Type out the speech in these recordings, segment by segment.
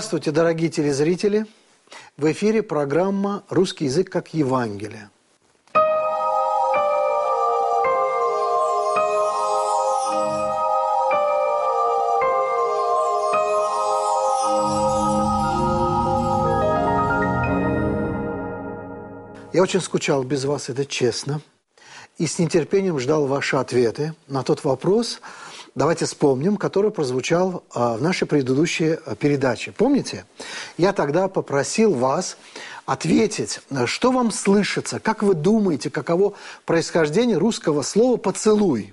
Здравствуйте, дорогие телезрители! В эфире программа «Русский язык как Евангелие». Я очень скучал без вас, это честно. И с нетерпением ждал ваши ответы на тот вопрос, давайте вспомним, который прозвучал а, в нашей предыдущей а, передаче. Помните? Я тогда попросил вас ответить, что вам слышится, как вы думаете, каково происхождение русского слова «поцелуй».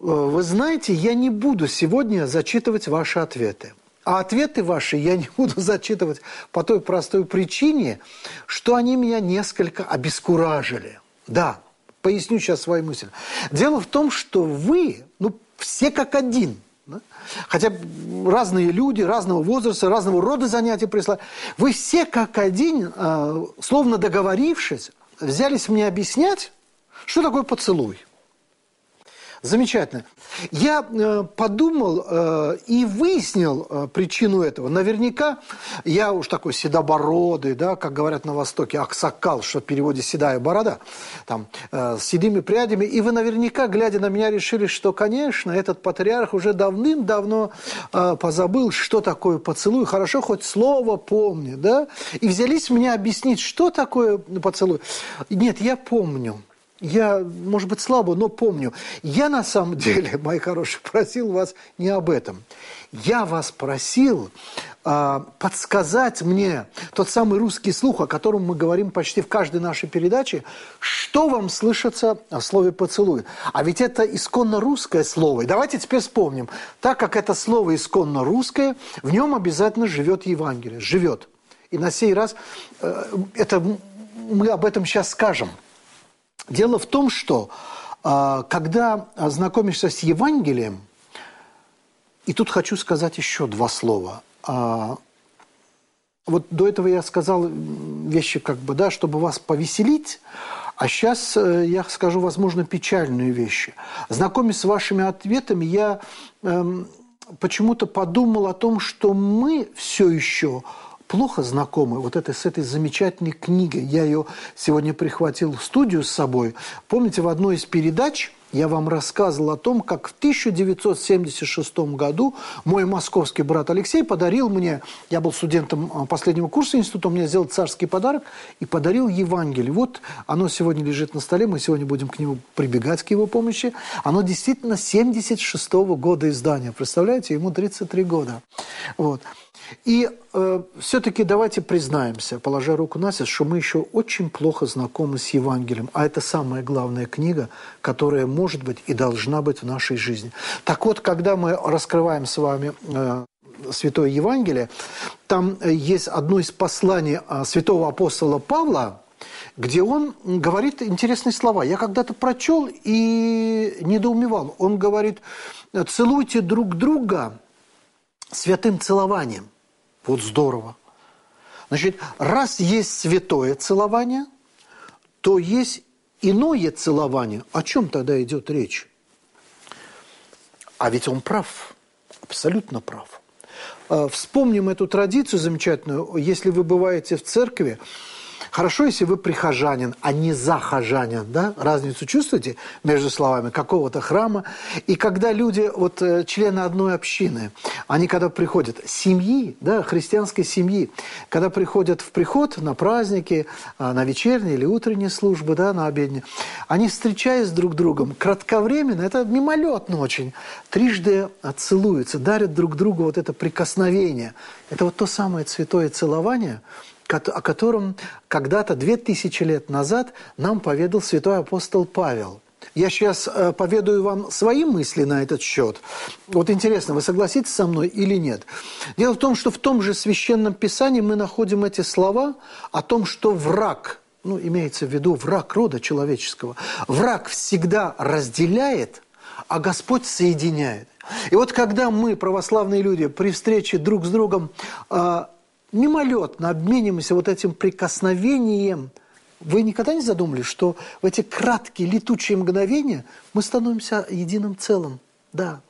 Вы знаете, я не буду сегодня зачитывать ваши ответы. А ответы ваши я не буду зачитывать по той простой причине, что они меня несколько обескуражили. Да, поясню сейчас свою мысль. Дело в том, что вы, ну, все как один. Да? Хотя разные люди, разного возраста, разного рода занятия прислали. Вы все как один, э, словно договорившись, взялись мне объяснять, что такое поцелуй. Замечательно. Я э, подумал э, и выяснил э, причину этого. Наверняка я уж такой седобородый, да, как говорят на Востоке, аксакал, что в переводе седая борода, там, с седыми прядями. И вы наверняка, глядя на меня, решили, что, конечно, этот патриарх уже давным-давно позабыл, что такое поцелуй. Хорошо, хоть слово помнит, да? И взялись меня объяснить, что такое поцелуй. Нет, я помню. Я, может быть, слабо, но помню. Я на самом деле, мои хорошие, просил вас не об этом. Я вас просил э, подсказать мне тот самый русский слух, о котором мы говорим почти в каждой нашей передаче, что вам слышится о слове «поцелуй». А ведь это исконно русское слово. И давайте теперь вспомним. Так как это слово исконно русское, в нем обязательно живет Евангелие. Живет. И на сей раз э, это, мы об этом сейчас скажем – Дело в том, что а, когда знакомишься с Евангелием, и тут хочу сказать еще два слова. А, вот до этого я сказал вещи, как бы, да, чтобы вас повеселить, а сейчас э, я скажу, возможно, печальные вещи. Знакомясь с вашими ответами, я эм, почему-то подумал о том, что мы все еще плохо знакомы вот этой, с этой замечательной книгой. Я ее сегодня прихватил в студию с собой. Помните, в одной из передач я вам рассказывал о том, как в 1976 году мой московский брат Алексей подарил мне, я был студентом а, последнего курса института, мне сделал царский подарок и подарил Евангелие. Вот оно сегодня лежит на столе, мы сегодня будем к нему прибегать, к его помощи. Оно действительно 76 -го года издания, представляете, ему 33 года. Вот. И э, все-таки давайте признаемся, положа руку на сердце, что мы еще очень плохо знакомы с Евангелием. А это самая главная книга, которая может быть и должна быть в нашей жизни. Так вот, когда мы раскрываем с вами э, Святое Евангелие, там есть одно из посланий э, святого апостола Павла, где он говорит интересные слова. Я когда-то прочел и недоумевал. Он говорит, целуйте друг друга святым целованием. Вот здорово. Значит, раз есть святое целование, то есть иное целование. О чем тогда идет речь? А ведь он прав, абсолютно прав. А, вспомним эту традицию замечательную. Если вы бываете в церкви, Хорошо, если вы прихожанин, а не захожанин, да? Разницу чувствуете между словами какого-то храма? И когда люди, вот э, члены одной общины, они когда приходят, семьи, да, христианской семьи, когда приходят в приход на праздники, а, на вечерние или утренние службы, да, на обедни, они, встречаясь друг с другом, кратковременно, это мимолетно очень, трижды целуются, дарят друг другу вот это прикосновение. Это вот то самое святое целование – о котором когда-то, две тысячи лет назад, нам поведал святой апостол Павел. Я сейчас э, поведаю вам свои мысли на этот счет. Вот интересно, вы согласитесь со мной или нет? Дело в том, что в том же Священном Писании мы находим эти слова о том, что враг, ну, имеется в виду враг рода человеческого, враг всегда разделяет, а Господь соединяет. И вот когда мы, православные люди, при встрече друг с другом э, мимолетно обмениваемся вот этим прикосновением, вы никогда не задумались, что в эти краткие летучие мгновения мы становимся единым целым? Да.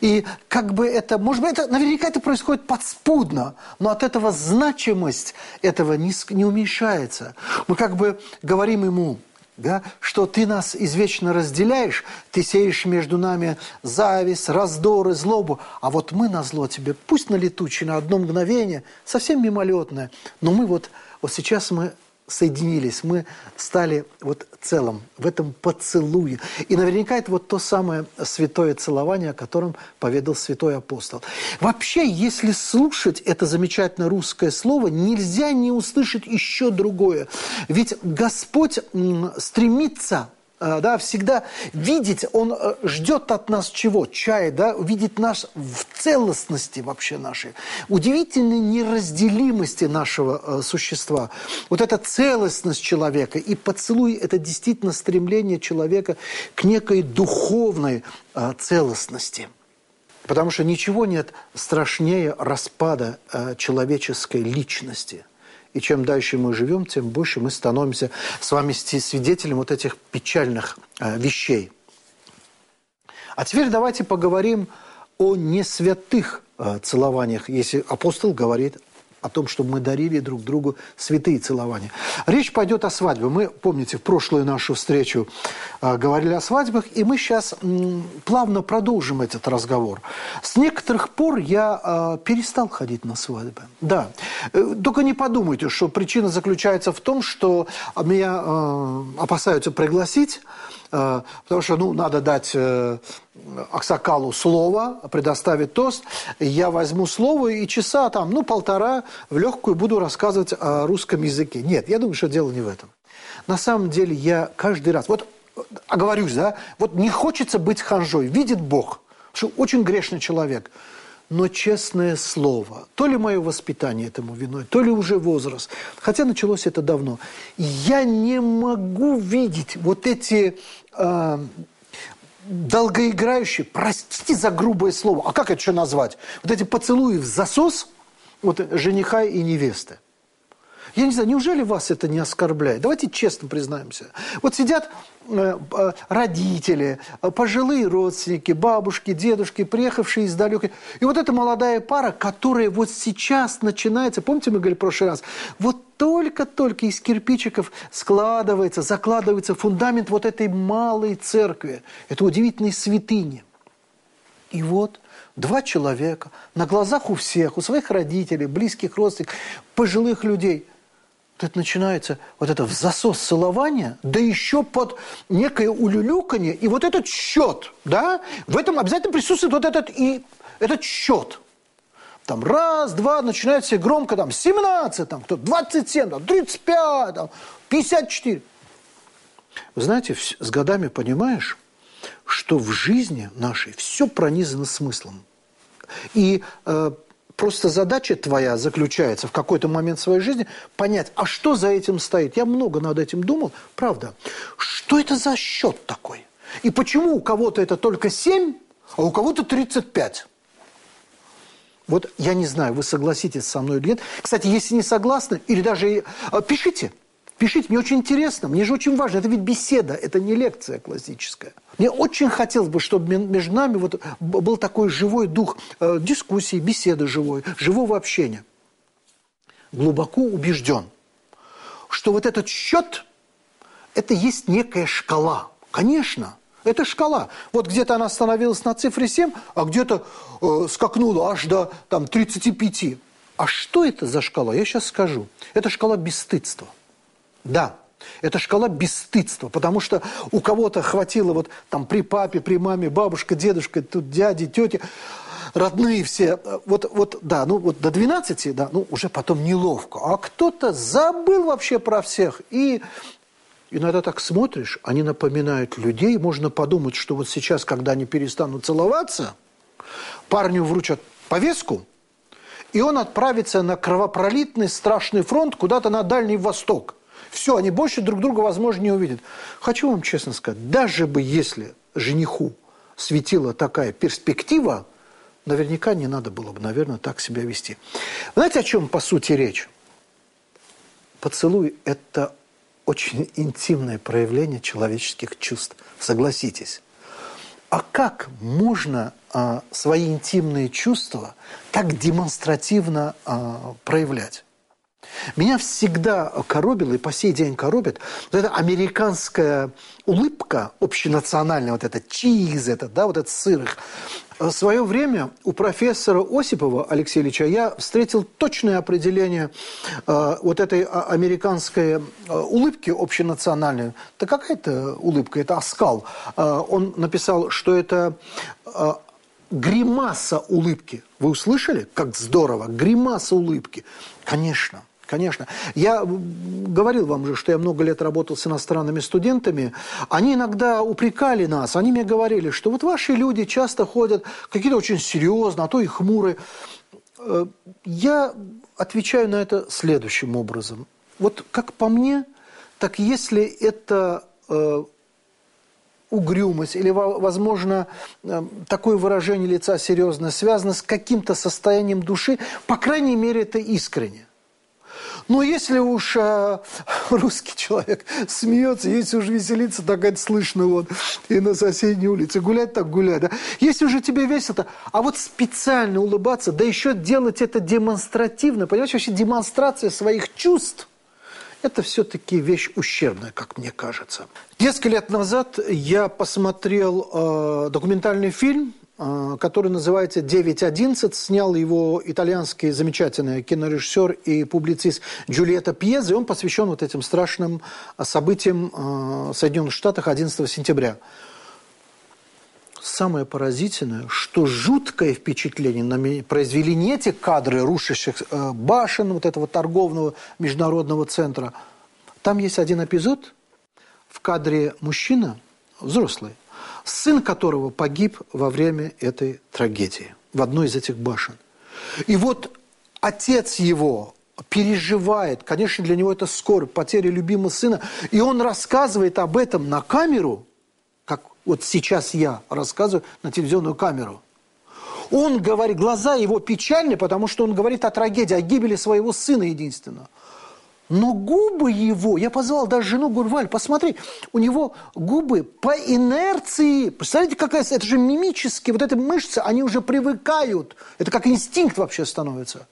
И как бы это, может быть, это, наверняка это происходит подспудно, но от этого значимость этого не, не уменьшается. Мы как бы говорим ему, да, что ты нас извечно разделяешь, ты сеешь между нами зависть, раздоры, злобу, а вот мы на зло тебе, пусть на летучее, на одно мгновение, совсем мимолетное, но мы вот, вот сейчас мы соединились, мы стали вот целым в этом поцелуе. И наверняка это вот то самое святое целование, о котором поведал святой апостол. Вообще, если слушать это замечательное русское слово, нельзя не услышать еще другое. Ведь Господь стремится да, всегда видеть, он э, ждет от нас чего? Чая, да, видеть нас в целостности вообще нашей, удивительной неразделимости нашего э, существа. Вот эта целостность человека и поцелуй – это действительно стремление человека к некой духовной целостности. Потому что ничего нет страшнее распада человеческой личности – и чем дальше мы живем, тем больше мы становимся с вами свидетелем вот этих печальных э, вещей. А теперь давайте поговорим о несвятых э, целованиях, если апостол говорит о том, чтобы мы дарили друг другу святые целования. Речь пойдет о свадьбе. Мы, помните, в прошлую нашу встречу э, говорили о свадьбах, и мы сейчас м, плавно продолжим этот разговор. С некоторых пор я э, перестал ходить на свадьбы. Да. Э, только не подумайте, что причина заключается в том, что меня э, опасаются пригласить, потому что, ну, надо дать э, Аксакалу слово, предоставить тост. Я возьму слово и часа там, ну, полтора в легкую буду рассказывать о русском языке. Нет, я думаю, что дело не в этом. На самом деле я каждый раз, вот оговорюсь, да, вот не хочется быть ханжой, видит Бог, что очень грешный человек – но честное слово, то ли мое воспитание этому виной, то ли уже возраст, хотя началось это давно, я не могу видеть вот эти э, долгоиграющие, простите за грубое слово, а как это еще назвать? Вот эти поцелуи в засос вот, жениха и невесты. Я не знаю, неужели вас это не оскорбляет? Давайте честно признаемся. Вот сидят э, э, родители, э, пожилые родственники, бабушки, дедушки, приехавшие из далекой. И вот эта молодая пара, которая вот сейчас начинается, помните, мы говорили в прошлый раз, вот только-только из кирпичиков складывается, закладывается фундамент вот этой малой церкви, это удивительной святыни. И вот два человека на глазах у всех, у своих родителей, близких родственников, пожилых людей – это начинается вот это засос целования, да еще под некое улюлюканье, и вот этот счет, да, в этом обязательно присутствует вот этот и этот счет. Там раз, два, начинает все громко, там 17, там кто 27, там 35, там 54. Вы знаете, с годами понимаешь, что в жизни нашей все пронизано смыслом. И э, Просто задача твоя заключается в какой-то момент своей жизни понять, а что за этим стоит. Я много над этим думал, правда. Что это за счет такой? И почему у кого-то это только 7, а у кого-то 35? Вот я не знаю, вы согласитесь со мной или нет. Кстати, если не согласны, или даже э, пишите – Пишите, мне очень интересно, мне же очень важно. Это ведь беседа, это не лекция классическая. Мне очень хотелось бы, чтобы между нами вот был такой живой дух э, дискуссии, беседы живой, живого общения. Глубоко убежден, что вот этот счет – это есть некая шкала. Конечно, это шкала. Вот где-то она остановилась на цифре 7, а где-то э, скакнула аж до там, 35. А что это за шкала? Я сейчас скажу. Это шкала бесстыдства – да, это шкала бесстыдства, потому что у кого-то хватило вот там при папе, при маме, бабушка, дедушка, тут дяди, тети, родные все, вот, вот, да, ну вот до 12, да, ну уже потом неловко. А кто-то забыл вообще про всех. И иногда так смотришь, они напоминают людей, можно подумать, что вот сейчас, когда они перестанут целоваться, парню вручат повестку, и он отправится на кровопролитный страшный фронт куда-то на Дальний Восток – все, они больше друг друга, возможно, не увидят. Хочу вам честно сказать, даже бы если жениху светила такая перспектива, наверняка не надо было бы, наверное, так себя вести. Знаете, о чем по сути речь? Поцелуй – это очень интимное проявление человеческих чувств. Согласитесь. а как можно а, свои интимные чувства так демонстративно а, проявлять? Меня всегда коробило и по сей день коробит вот эта американская улыбка общенациональная, вот этот чиз, этот, да, вот этот сыр их. В свое время у профессора Осипова Алексея Ильича я встретил точное определение э, вот этой а, американской э, улыбки общенациональной. Это какая-то улыбка, это оскал. Э, он написал, что это э, гримаса улыбки. Вы услышали, как здорово? Гримаса улыбки. Конечно. Конечно. Я говорил вам же, что я много лет работал с иностранными студентами. Они иногда упрекали нас, они мне говорили, что вот ваши люди часто ходят какие-то очень серьезные, а то и хмурые. Э, я отвечаю на это следующим образом. Вот как по мне, так если это э, угрюмость или, возможно, э, такое выражение лица серьезно связано с каким-то состоянием души, по крайней мере, это искренне. Но если уж а, русский человек смеется, если уж веселится, так это слышно вот и на соседней улице. Гулять так гулять. Да? Если уже тебе весело, а вот специально улыбаться, да еще делать это демонстративно, понимаешь, вообще демонстрация своих чувств, это все-таки вещь ущербная, как мне кажется. Несколько лет назад я посмотрел э, документальный фильм который называется «9.11». Снял его итальянский замечательный кинорежиссер и публицист Джульетта Пьеза. И он посвящен вот этим страшным а, событиям а, в Соединенных Штатах 11 сентября. Самое поразительное, что жуткое впечатление на меня произвели не эти кадры рушащих башен вот этого торгового международного центра. Там есть один эпизод, в кадре мужчина, взрослый, сын которого погиб во время этой трагедии, в одной из этих башен. И вот отец его переживает, конечно, для него это скорбь, потеря любимого сына, и он рассказывает об этом на камеру, как вот сейчас я рассказываю на телевизионную камеру. Он говорит, глаза его печальны, потому что он говорит о трагедии, о гибели своего сына единственного. Но губы его, я позвал даже жену, говорю, Валь, посмотри, у него губы по инерции, представляете, какая, это же мимические, вот эти мышцы, они уже привыкают, это как инстинкт вообще становится.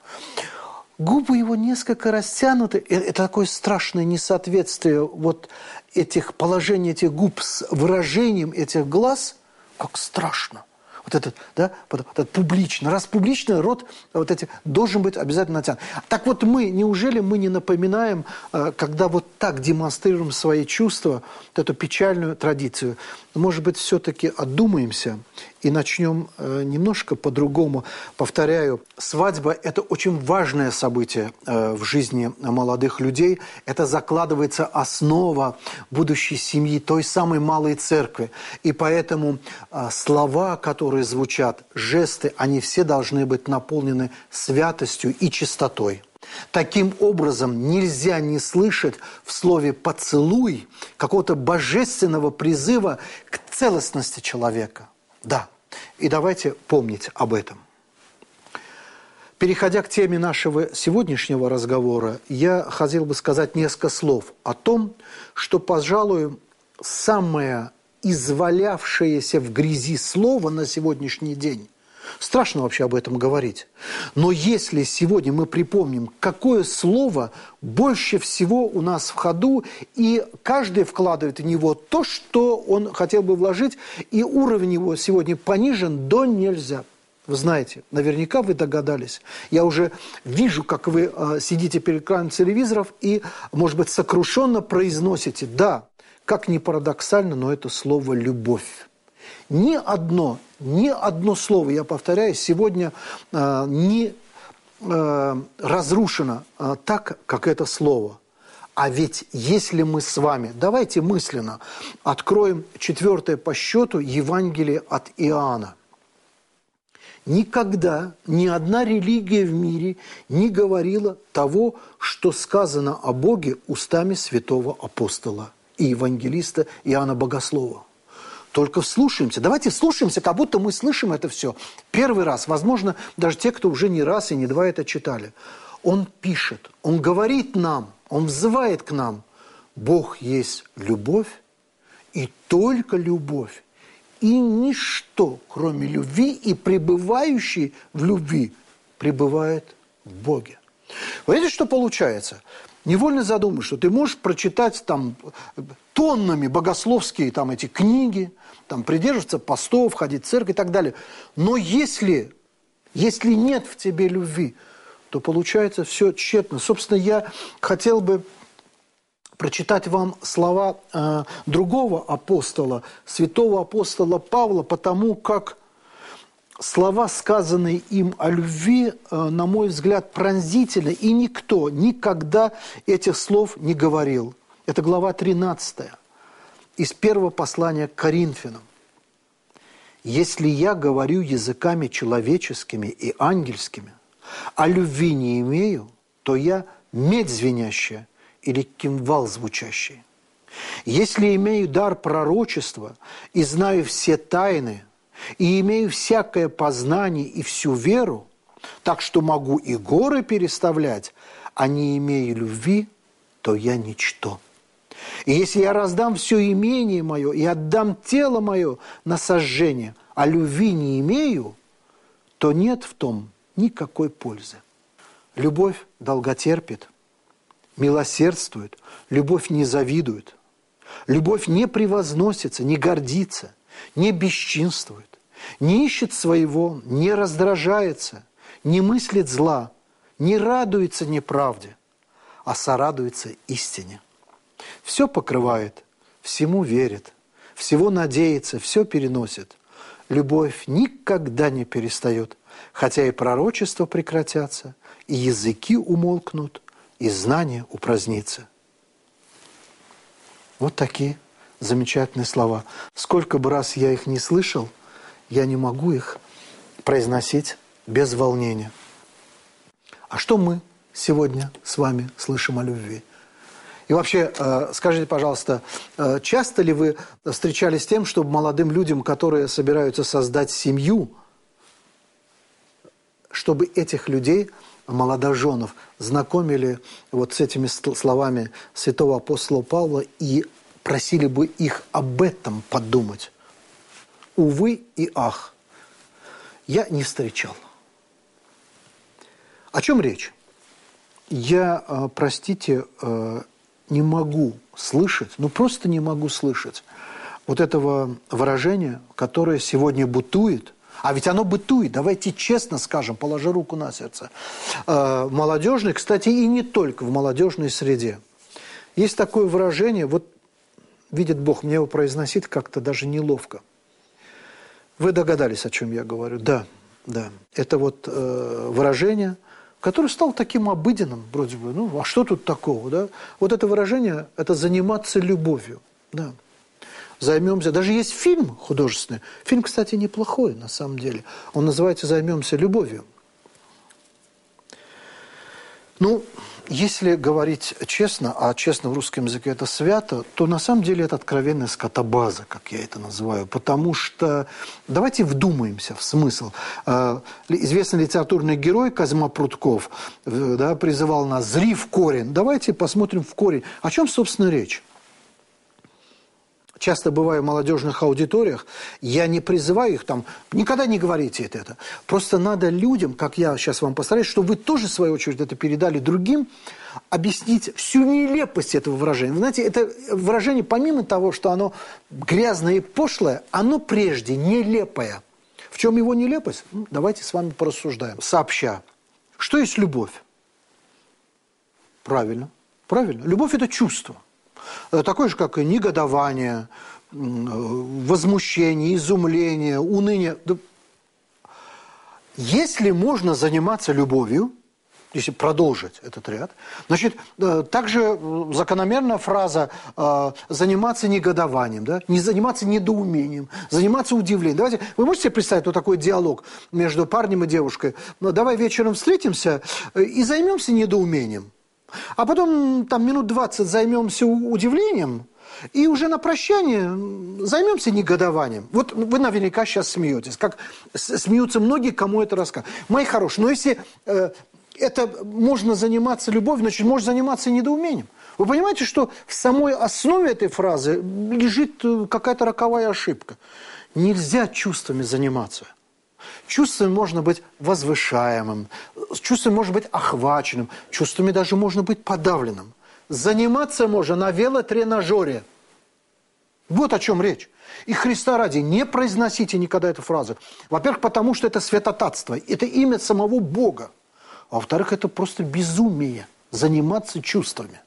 Губы его несколько растянуты, э, это такое страшное несоответствие вот этих положений этих губ с выражением этих глаз, как страшно вот этот, да, вот этот публично. Раз публично, рот вот эти должен быть обязательно натянут. Так вот мы, неужели мы не напоминаем, э, когда вот так демонстрируем свои чувства, вот эту печальную традицию? Может быть, все-таки отдумаемся и начнем э, немножко по-другому. Повторяю, свадьба – это очень важное событие э, в жизни молодых людей. Это закладывается основа будущей семьи, той самой малой церкви. И поэтому э, слова, которые звучат, жесты, они все должны быть наполнены святостью и чистотой. Таким образом, нельзя не слышать в слове «поцелуй» какого-то божественного призыва к целостности человека. Да, и давайте помнить об этом. Переходя к теме нашего сегодняшнего разговора, я хотел бы сказать несколько слов о том, что, пожалуй, самое извалявшееся в грязи слово на сегодняшний день Страшно вообще об этом говорить. Но если сегодня мы припомним, какое слово больше всего у нас в ходу, и каждый вкладывает в него то, что он хотел бы вложить, и уровень его сегодня понижен до нельзя. Вы знаете, наверняка вы догадались. Я уже вижу, как вы э, сидите перед экраном телевизоров и, может быть, сокрушенно произносите, да, как ни парадоксально, но это слово «любовь». Ни одно, ни одно слово, я повторяю, сегодня э, не э, разрушено э, так, как это слово. А ведь если мы с вами, давайте мысленно откроем четвертое по счету Евангелие от Иоанна. Никогда ни одна религия в мире не говорила того, что сказано о Боге устами святого апостола и евангелиста Иоанна Богослова. Только вслушаемся. Давайте вслушаемся, как будто мы слышим это все. Первый раз, возможно, даже те, кто уже не раз и не два это читали. Он пишет, он говорит нам, он взывает к нам. Бог есть любовь, и только любовь. и ничто, кроме любви, и пребывающий в любви, пребывает в Боге. Вы видите, что получается? Невольно задумаешь, что ты можешь прочитать там тоннами богословские там эти книги, там придерживаться постов, ходить в церковь и так далее. Но если, если нет в тебе любви, то получается все тщетно. Собственно, я хотел бы прочитать вам слова э, другого апостола, святого апостола Павла, потому как слова, сказанные им о любви, э, на мой взгляд, пронзительны, и никто никогда этих слов не говорил. Это глава 13 из первого послания к Коринфянам. «Если я говорю языками человеческими и ангельскими, а любви не имею, то я медь звенящая или кимвал звучащий. Если имею дар пророчества и знаю все тайны, и имею всякое познание и всю веру, так что могу и горы переставлять, а не имею любви, то я ничто. И если я раздам все имение мое и отдам тело мое на сожжение, а любви не имею, то нет в том никакой пользы. Любовь долготерпит, милосердствует, любовь не завидует, любовь не превозносится, не гордится, не бесчинствует, не ищет своего, не раздражается, не мыслит зла, не радуется неправде, а сорадуется истине. Все покрывает, всему верит, всего надеется, все переносит. Любовь никогда не перестает, хотя и пророчества прекратятся, и языки умолкнут, и знание упразднится. Вот такие замечательные слова. Сколько бы раз я их не слышал, я не могу их произносить без волнения. А что мы сегодня с вами слышим о любви? И вообще, э, скажите, пожалуйста, э, часто ли вы встречались с тем, чтобы молодым людям, которые собираются создать семью, чтобы этих людей – молодоженов знакомили вот с этими словами святого апостола Павла и просили бы их об этом подумать. Увы и ах, я не встречал. О чем речь? Я, э, простите, э, не могу слышать, ну просто не могу слышать вот этого выражения, которое сегодня бутует – а ведь оно бытует, давайте честно скажем, положи руку на сердце. Э, молодежный, кстати, и не только в молодежной среде. Есть такое выражение, вот видит Бог, мне его произносить как-то даже неловко. Вы догадались, о чем я говорю? Да, да. Это вот э, выражение, которое стало таким обыденным, вроде бы. Ну, а что тут такого, да? Вот это выражение – это заниматься любовью, да займемся. Даже есть фильм художественный. Фильм, кстати, неплохой на самом деле. Он называется «Займемся любовью». Ну, если говорить честно, а честно в русском языке это свято, то на самом деле это откровенная скотобаза, как я это называю. Потому что давайте вдумаемся в смысл. А, известный литературный герой Казьма Прутков э, да, призывал нас «зри в корень». Давайте посмотрим в корень. О чем, собственно, речь? Часто бываю в молодежных аудиториях, я не призываю их там, никогда не говорите это. Просто надо людям, как я сейчас вам постараюсь, чтобы вы тоже, в свою очередь, это передали другим, объяснить всю нелепость этого выражения. Вы знаете, это выражение, помимо того, что оно грязное и пошлое, оно прежде нелепое. В чем его нелепость? Ну, давайте с вами порассуждаем. Сообща. Что есть любовь? Правильно. Правильно. Любовь – это чувство – такое же, как и негодование, возмущение, изумление, уныние. Если можно заниматься любовью, если продолжить этот ряд, значит, э, также закономерная фраза э, «заниматься негодованием», да? не заниматься недоумением, заниматься удивлением. Давайте, вы можете себе представить вот такой диалог между парнем и девушкой? Ну, давай вечером встретимся и займемся недоумением. А потом там минут 20 займемся удивлением, и уже на прощание займемся негодованием. Вот вы наверняка сейчас смеетесь, как смеются многие, кому это рассказывают. Мои хорошие, но если э, это можно заниматься любовью, значит, можно заниматься недоумением. Вы понимаете, что в самой основе этой фразы лежит э, какая-то роковая ошибка. Нельзя чувствами заниматься. Чувствами можно быть возвышаемым, чувствами можно быть охваченным, чувствами даже можно быть подавленным. Заниматься можно на велотренажере. Вот о чем речь. И Христа ради, не произносите никогда эту фразу. Во-первых, потому что это святотатство, это имя самого Бога. А во-вторых, это просто безумие заниматься чувствами.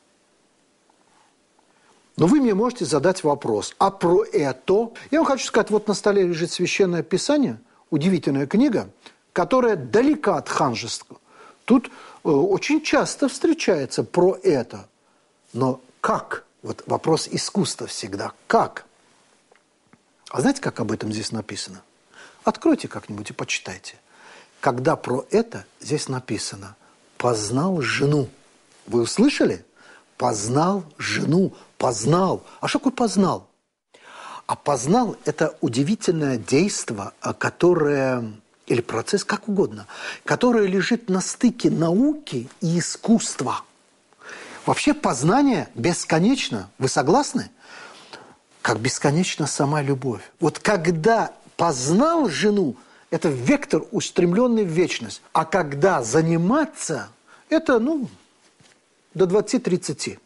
Но вы мне можете задать вопрос, а про это? Я вам хочу сказать, вот на столе лежит Священное Писание, удивительная книга, которая далека от ханжества. Тут э, очень часто встречается про это. Но как? Вот вопрос искусства всегда. Как? А знаете, как об этом здесь написано? Откройте как-нибудь и почитайте. Когда про это здесь написано «познал жену». Вы услышали? Познал жену, познал. А что такое познал? А познал – это удивительное действие, которое, или процесс, как угодно, которое лежит на стыке науки и искусства. Вообще познание бесконечно. Вы согласны? Как бесконечна сама любовь. Вот когда познал жену, это вектор, устремленный в вечность. А когда заниматься, это, ну, до 20-30.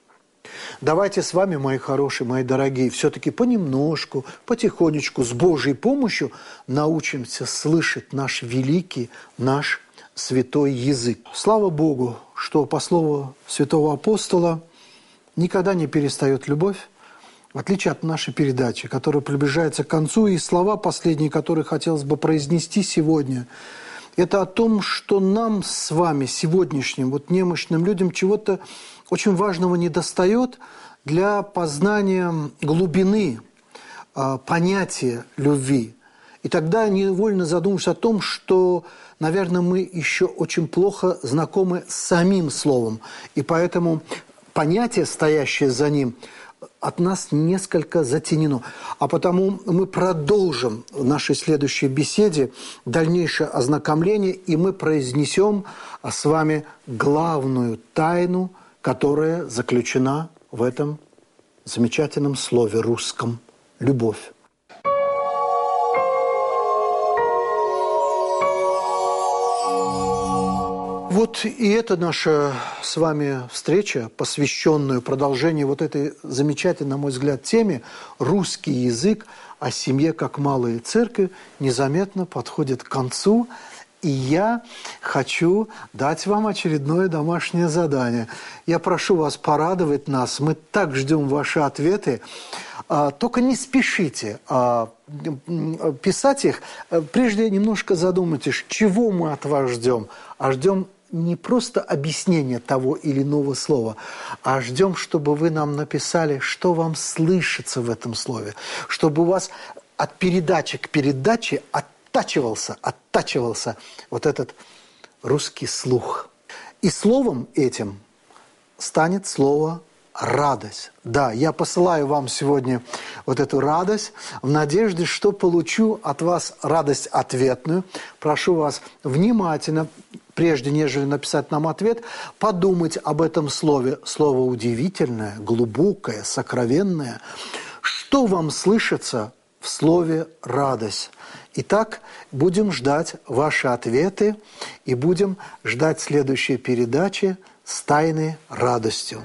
Давайте с вами, мои хорошие, мои дорогие, все-таки понемножку, потихонечку, с Божьей помощью научимся слышать наш великий, наш святой язык. Слава Богу, что по слову святого апостола никогда не перестает любовь, в отличие от нашей передачи, которая приближается к концу, и слова последние, которые хотелось бы произнести сегодня – это о том, что нам с вами, сегодняшним, вот немощным людям, чего-то очень важного недостает для познания глубины э, понятия любви. И тогда невольно задумаешься о том, что, наверное, мы еще очень плохо знакомы с самим словом. И поэтому понятие, стоящее за ним – от нас несколько затенено. А потому мы продолжим в нашей следующей беседе дальнейшее ознакомление, и мы произнесем с вами главную тайну, которая заключена в этом замечательном слове русском – любовь. Вот и это наша с вами встреча, посвященная продолжению вот этой замечательной, на мой взгляд, теме «Русский язык о семье как малая церковь» незаметно подходит к концу. И я хочу дать вам очередное домашнее задание. Я прошу вас порадовать нас. Мы так ждем ваши ответы. А, только не спешите а, писать их. Прежде немножко задумайтесь, чего мы от вас ждем. А ждем не просто объяснение того или иного слова, а ждем, чтобы вы нам написали, что вам слышится в этом слове, чтобы у вас от передачи к передаче оттачивался, оттачивался вот этот русский слух. И словом этим станет слово радость. Да, я посылаю вам сегодня вот эту радость в надежде, что получу от вас радость ответную. Прошу вас внимательно, прежде нежели написать нам ответ, подумать об этом слове. Слово удивительное, глубокое, сокровенное. Что вам слышится в слове «радость»? Итак, будем ждать ваши ответы и будем ждать следующей передачи с тайной радостью.